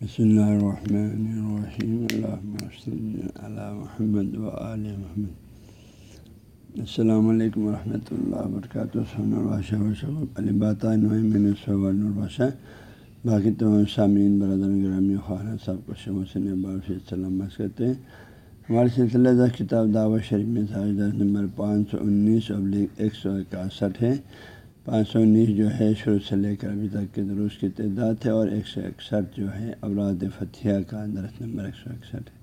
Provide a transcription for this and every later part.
بسم اللہ الرحمن الرحیم اللہ محمد و عل محمد السلام علیکم ورحمۃ اللہ وبرکاتہ الباشہ باقی تمام سامعین برادر گرامی خواہر صاحب کو شم سے سلام کرتے ہیں ہمارے سلسلہ دس کتاب دعوت شریف میں دس نمبر پانچ سو انیس ابلیغ ایک سو اکاسٹھ ہے پانچ سو انیس جو ہے شروع سے لے کر ابھی تک کے درست کی تعداد ہے اور ایک سو اکسٹھ جو ہے اوراد فتح کا درخت نمبر ایک سو اکسٹھ ہے۔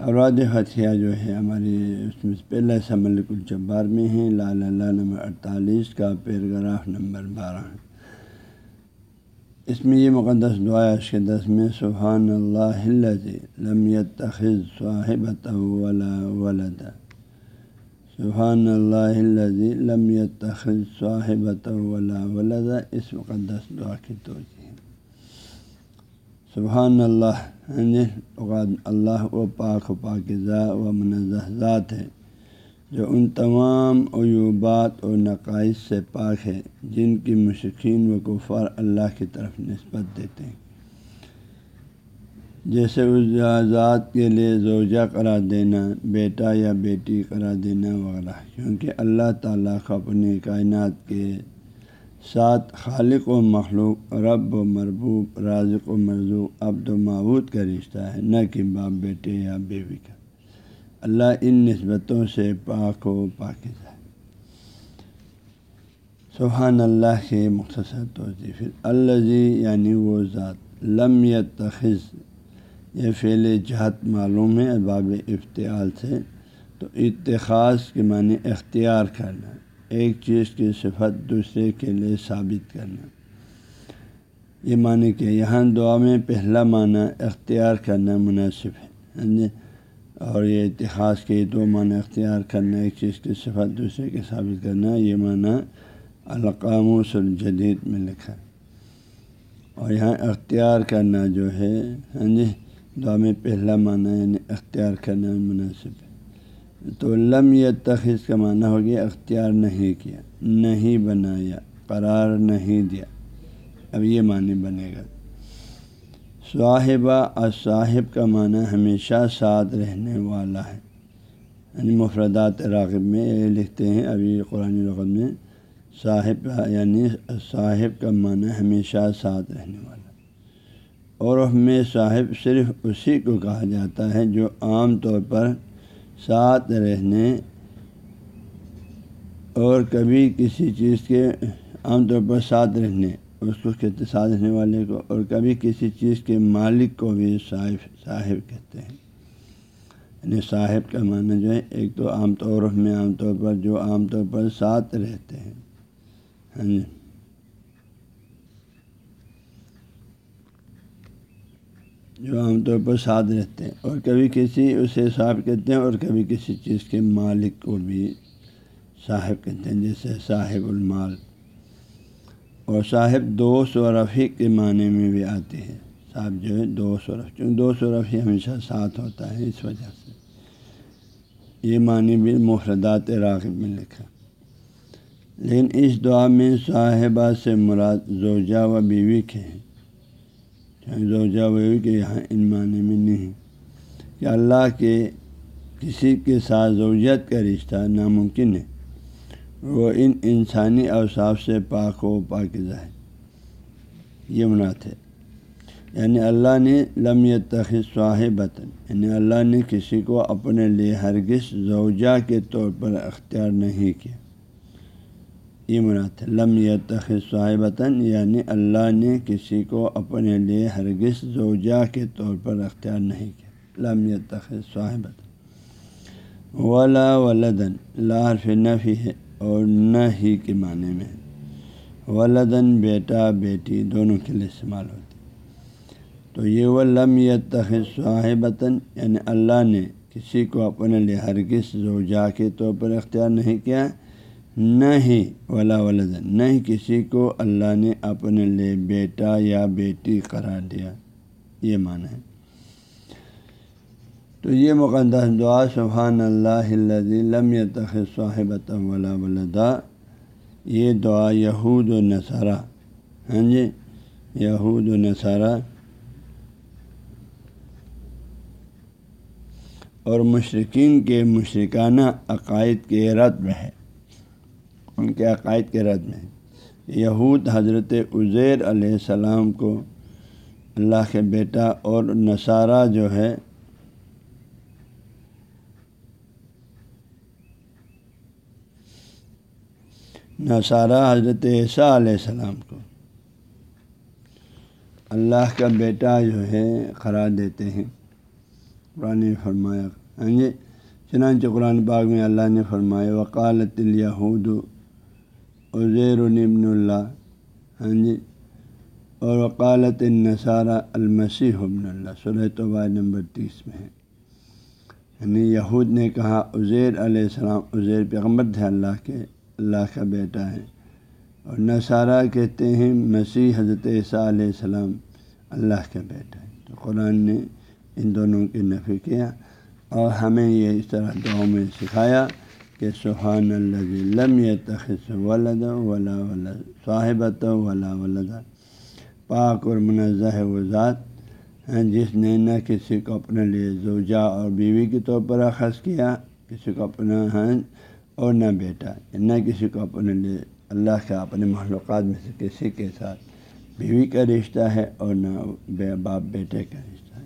اوراد فتح جو ہے ہماری اس میں پہلا سا ملک الجبار میں ہے لال اللہ نمبر اڑتالیس کا پیراگراف نمبر بارہ۔ ہے اس میں یہ مقدس دعا اس کے دس میں، سبحان اللہ لم يتخذ صاحبۃ ولا ولدا۔ سبحان اللہ لم يتخذ صاحبۃ ولا اس مقدس دعا کی توجہ سبحان یعنی اللہ اللہ و پاک و پاکزہ و منظہ ذات ہے، جو ان تمام عیوبات اور نقائص سے پاک ہے، جن کی مشقین و کفار اللہ کی طرف نسبت دیتے ہیں۔ جیسے اس ذات کے لیے زوجہ قرار دینا، بیٹا یا بیٹی قرار دینا وغیرہ۔ کیونکہ اللہ تعالیٰ کو اپنی کائنات کے ساتھ خالق و مخلوق، رب و مربوب، رازق و مرزوق، عبد و معبود کا رشتہ ہے، نہ کہ باپ، بیٹے یا بیوی کا۔ اللہ ان نسبتوں سے پاک و پاکزہ ہے۔ سبحان اللہ کے مختصر توضیع پھر الزی یعنی وہ ذات، لم یتخذ یہ فعل جہت معلوم ہے اباب افتعال سے۔ تو اتخاذ کے معنی اختیار کرنا، ایک چیز کی صفت دوسرے کے لیے ثابت کرنا۔ یہ معنی کہ یہاں دعا میں پہلا معنی اختیار کرنا مناسب ہے ہاں جی؟ اور یہ اتخاذ کے دو معنی اختیار کرنا، ایک چیز کی صفت دوسرے کے ثابت کرنا، یہ معنی القاموس الجدید میں لکھا۔ اور یہاں اختیار کرنا جو ہے ہاں جی؟ دعا میں پہلا معنی یعنی اختیار کرنا مناسب ہے۔ تو لم یا تخص کا معنی ہو گیا اختیار نہیں کیا، نہیں بنایا، قرار نہیں دیا۔ اب یہ معنی بنے گا۔ صاحبہ اور صاحب کا معنی ہمیشہ ساتھ رہنے والا ہے۔ یعنی مفردات راغب میں یہ لکھتے ہیں۔ ابھی قرآن رقم میں صاحب یعنی صاحب کا معنی ہمیشہ ساتھ رہنے والا اور میں صاحب صرف اسی کو کہا جاتا ہے جو عام طور پر ساتھ رہنے اور کبھی کسی چیز کے عام طور پر ساتھ رہنے، اس کو کہتے ساتھ رہنے والے کو، اور کبھی کسی چیز کے مالک کو بھی صاحب صاحب کہتے ہیں۔ یعنی صاحب کا معنی جو ہے، ایک تو عام طور میں عام طور پر جو عام طور پر ساتھ رہتے ہیں۔ ہاں جی۔ جو عام طور پر ساتھ رہتے ہیں اور کبھی کسی اسے صاحب کہتے ہیں اور کبھی کسی چیز کے مالک کو بھی صاحب کہتے ہیں، جیسے صاحب المال۔ اور صاحب دوست و رفیع کے معنی میں بھی آتے ہیں۔ صاحب جو ہے دوست و رفیع دوست و رفیع ہمیشہ ساتھ ہوتا ہے اس وجہ سے۔ یہ معنی بھی مفردات راغب میں لکھا۔ لیکن اس دعا میں صاحبہ سے مراد زوجہ و بیوی کے ہیں۔ زوجہ وی کہ یہاں ان معنی میں نہیں۔ کہ اللہ کے کسی کے ساتھ زوجت کا رشتہ ناممکن ہے۔ وہ ان انسانی اوصاف سے پاک و پاکزہ ہے۔ یہ منات ہے۔ یعنی اللہ نے لم تخص صاحبتاً یعنی اللہ نے کسی کو اپنے لیے ہرگز زوجہ کے طور پر اختیار نہیں کیا۔ یہ مراد ہے لم یا صاحبتاً یعنی اللہ نے کسی کو اپنے لیے ہرگز زوجہ کے طور پر اختیار نہیں کیا۔ لم یا صاحبت ولا ولدن لا حرف نفی ہے اور نہ ہی کے معنی میں ولدن بیٹا، بیٹی دونوں کے لیے استعمال ہوتی تو یہ وہ لم یا صاحبتاً یعنی اللہ نے کسی کو اپنے لیے ہرگز زوجہ کے طور پر اختیار نہیں کیا۔ نہ ہی ولا ولد نہ ہی کسی کو اللہ نے اپنے لیے بیٹا یا بیٹی قرار دیا۔ یہ معنی ہے۔ تو یہ مقدس دعا، سبحان اللہ لم صاحبۃ ولا ولدا۔ یہ دعا یہود و نصرہ ہاں جی یہود و نصارہ۔ اور مشرقین کے مشرکانہ عقائد کے رد میں ہے۔ ان کے عقائد کے رد میں یہود حضرت عزیر علیہ السلام کو اللہ کے بیٹا اور نصارہ جو ہے نصارہ حضرت عیسیٰ علیہ السلام کو اللہ کا بیٹا جو ہے قرار دیتے ہیں۔ قرآن نے فرمایا ہاں جی چنانچہ قرآن پاک میں اللہ نے فرمایا وکالت الیہود عزیر ابن اللہ ہاں جی؟ اور وکالت النصارہ المسیح ابن اللہ، سورہ طبع نمبر تیس میں ہے۔ یعنی یہود نے کہا، عزیر علیہ السلام، عزیر پیغمبر تھے اللہ کے، اللہ کا بیٹا ہے۔ اور نصارہ کہتے ہیں، مسیح حضرت عیسیٰ علیہ السلام اللہ کا بیٹا ہے۔ تو قرآن نے ان دونوں کی نفی کیا اور ہمیں یہ اس طرح دعاؤں میں سکھایا۔ کہ سبحان اللہ لم تخص ولد ولا ولد صاحبت ولا ولد، پاک اور منظہ و ذات ہیں جس نے نہ کسی کو اپنے لیے زوجہ اور بیوی کے طور پر اخذ کیا، کسی کو اپنا ہیں اور نہ بیٹا، نہ کسی کو اپنے لیے اللہ کا، اپنے معلومات میں سے کسی کے ساتھ بیوی کا رشتہ ہے اور نہ بے باپ بیٹے کا رشتہ ہے۔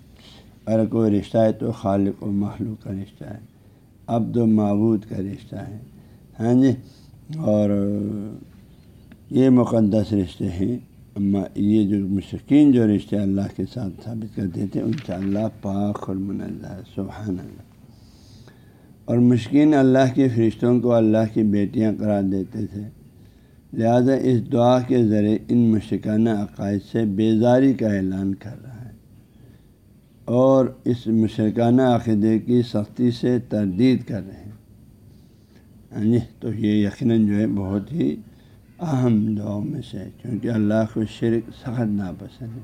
اگر کوئی رشتہ ہے تو خالق و معلوم کا رشتہ ہے۔ عبد و معبود کا رشتہ ہے۔ ہاں جی؟ اور یہ مقدس رشتے ہیں۔ اما یہ جو مشکین جو رشتے اللہ کے ساتھ ثابت کرتے تھے ان سے اللہ پاک اور منظہ سبحان اللہ۔ اور مشکین اللہ کے فرشتوں کو اللہ کی بیٹیاں قرار دیتے تھے۔ لہذا اس دعا کے ذریعے ان مشکانہ عقائد سے بیزاری کا اعلان کر رہا ہے۔ اور اس مشرکانہ عقیدے کی سختی سے تردید کر رہے ہیں۔ ہاں جی تو یہ یقیناً جو ہے بہت ہی اہم دعاؤں میں سے کیونکہ اللہ کو شرک سخت ناپسند ہے۔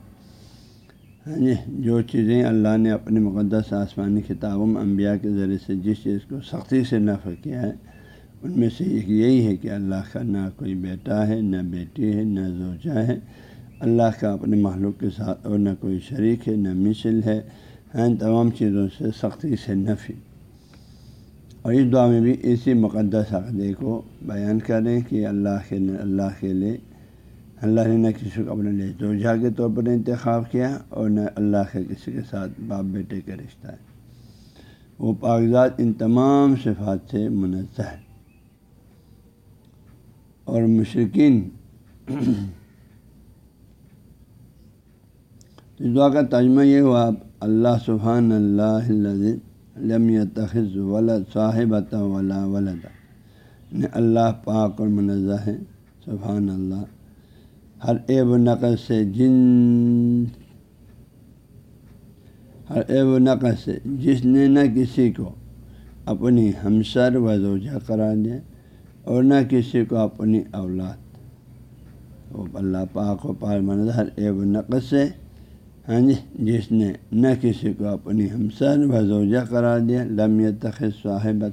ہاں جی جو چیزیں اللہ نے اپنی مقدس آسمانی کتابوں میں انبیاء کے ذریعے سے جس چیز کو سختی سے نفع کیا ہے، ان میں سے ایک یہی ہے کہ اللہ کا نہ کوئی بیٹا ہے، نہ بیٹی ہے، نہ زوجہ ہے اللہ کا اپنے محلوق کے ساتھ اور نہ کوئی شریک ہے، نہ مثل ہے۔ ان تمام چیزوں سے سختی سے نفی۔ اور اس دعا میں بھی اسی مقدس عقدے کو بیان کریں کہ اللہ کے اللہ کے لیے، اللہ نے نہ کسی کو اپنے لیے توجہ کے طور پر انتخاب کیا اور نہ اللہ کے کسی کے ساتھ باپ بیٹے کا رشتہ ہے۔ وہ کاغذات ان تمام صفات سے منظہ ہے۔ اور مشرقین دعا کا ترجمہ یہ ہوا، اللہ سبحان اللہ لم تخذ ولد صاحبۃ ولا ولد۔ یعنی اللہ پاک اور منظہ ہے، سبحان اللہ۔ ہر عیب و نقص سے جن، ہر عیب و نقص سے جس نے نہ کسی کو اپنی ہمسر و زوجہ قرار دیا اور نہ کسی کو اپنی اولاد۔ وہ اللہ پاک و پار مند ہر عیب و نقص سے ہاں جی جس نے نہ کسی کو اپنی ہمسر و قرار دیا لمیت تخص صاحب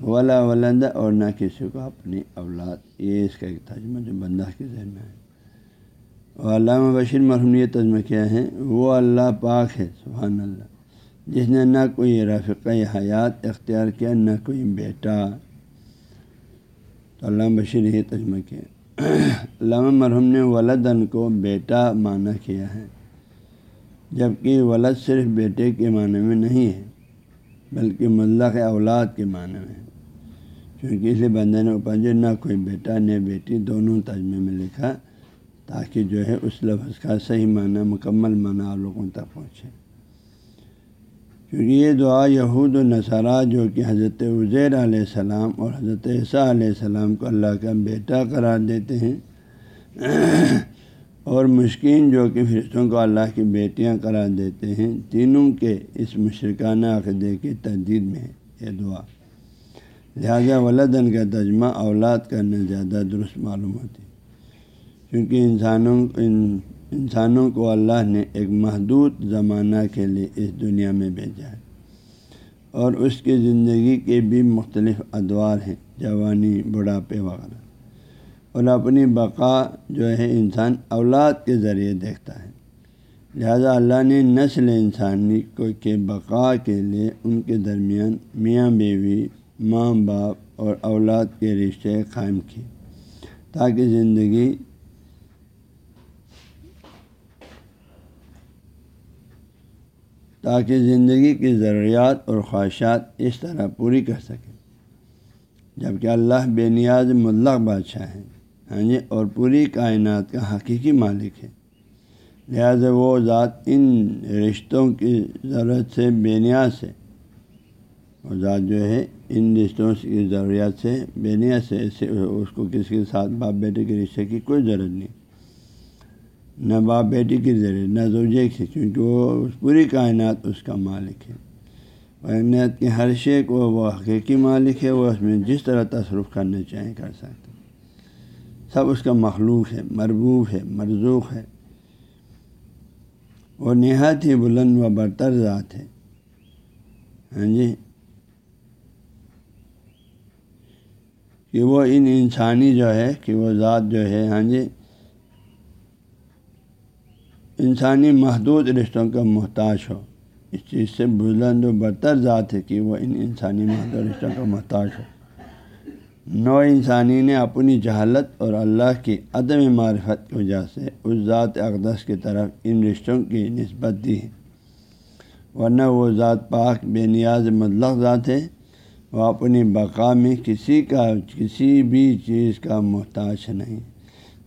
ولا ولند اور نہ کسی کو اپنی اولاد۔ یہ اس کا ایک ترجمہ جو بندہ کے ذہن میں ہے۔ اور علامہ بشیر مرحوم یہ ترجمہ کیا ہے، وہ اللہ پاک ہے، سبحان اللہ۔ جس نے نہ کوئی رفقۂ حیات اختیار کیا، نہ کوئی بیٹا۔ تو علامہ بشیر یہ ترجمہ کیا۔ علامہ مرحوم نے ولدن کو بیٹا معنی کیا ہے۔ جبکہ ولد صرف بیٹے کے معنی میں نہیں ہے، بلکہ ملق اولاد کے معنی میں ہے۔ کیونکہ اس لیے بندہ نے اوپر جو نہ کوئی بیٹا نہ بیٹی دونوں ترجمے میں لکھا تاکہ جو ہے اس لفظ کا صحیح معنی، مکمل معنی آپ لوگوں تک پہنچے۔ کیونکہ یہ دعا یہود و نصارہ جو کہ حضرت عزیر علیہ السلام اور حضرت عیسیٰ علیہ السلام کو اللہ کا بیٹا قرار دیتے ہیں اور مشکین جو کہ فرشتوں کو اللہ کی بیٹیاں قرار دیتے ہیں، تینوں کے اس مشرکانہ عقدے کی تردید میں ہے یہ دعا۔ لہذا ولدن کا ترجمہ اولاد کرنا زیادہ درست معلوم ہوتی۔ کیونکہ انسانوں، ان انسانوں کو اللہ نے ایک محدود زمانہ کے لیے اس دنیا میں بھیجا ہے۔ اور اس کی زندگی کے بھی مختلف ادوار ہیں، جوانی، بڑھاپے وغیرہ۔ اور اپنی بقا جو ہے انسان اولاد کے ذریعے دیکھتا ہے۔ لہذا اللہ نے نسل انسانی کو کے بقا کے لیے ان کے درمیان میاں بیوی، ماں باپ اور اولاد کے رشتے قائم کیے تاکہ زندگی تاکہ زندگی کی ضروریات اور خواہشات اس طرح پوری کر سکیں جبکہ اللہ بے نیاز مطلق بادشاہ ہیں۔ ہاں جی اور پوری کائنات کا حقیقی مالک ہے۔ لہٰذا وہ ذات ان رشتوں کی ضرورت سے بے نیاز ہے۔ وہ ذات جو ہے، ان رشتوں کی ضروریات سے بے نیاز سے اس کو کسی کے ساتھ باپ بیٹے کے رشتے کی کوئی ضرورت نہیں۔ نہ باپ بیٹی کی ضرورت، نہ زوجے کی کیونکہ وہ پوری کائنات اس کا مالک ہے۔ کائنات کے ہر شے کو وہ حقیقی مالک ہے، وہ اس میں جس طرح تصرف کرنا چاہیں کر سکتے سب اس کا مخلوق ہے، مربوب ہے، مرزوق ہے۔ وہ نہایت ہی بلند و برتر ذات ہے۔ ہاں جی؟ کہ وہ ان انسانی جو ہے، کہ وہ ذات جو ہے ہاں جی؟ انسانی محدود رشتوں کا محتاج ہو۔ اس چیز سے بلند و برتر ذات ہے کہ وہ ان انسانی محدود رشتوں کا محتاج ہو۔ نو انسانی نے اپنی جہالت اور اللہ کی عدم معرفت کی وجہ سے اس ذات اقدس کی طرف ان رشتوں کی نسبت دی ہے۔ ورنہ وہ ذات پاک بے نیاز مطلق ذات ہے۔ وہ اپنی بقا میں کسی کا، کسی بھی چیز کا محتاج نہیں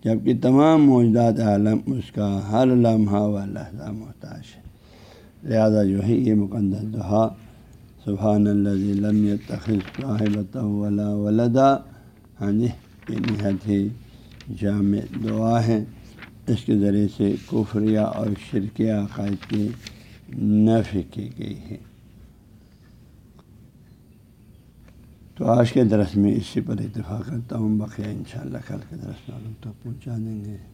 جبکہ تمام موجودات عالم اس کا ہر لمحہ و لحظہ محتاج ہے لہذا جو ہے یہ مقدس دہا سبحان اللہ لم تخص ولدا. ہاں جی یہ نہایت ہی جامع دعا ہے۔ اس کے ذریعے سے کفریہ اور شرکیہ عقائد کی نفی کی گئی ہے۔ تو آج کے درس میں اسی پر اتفاق کرتا ہوں۔ بقیہ انشاءاللہ کل کے درس میں تک پہنچا دیں گے۔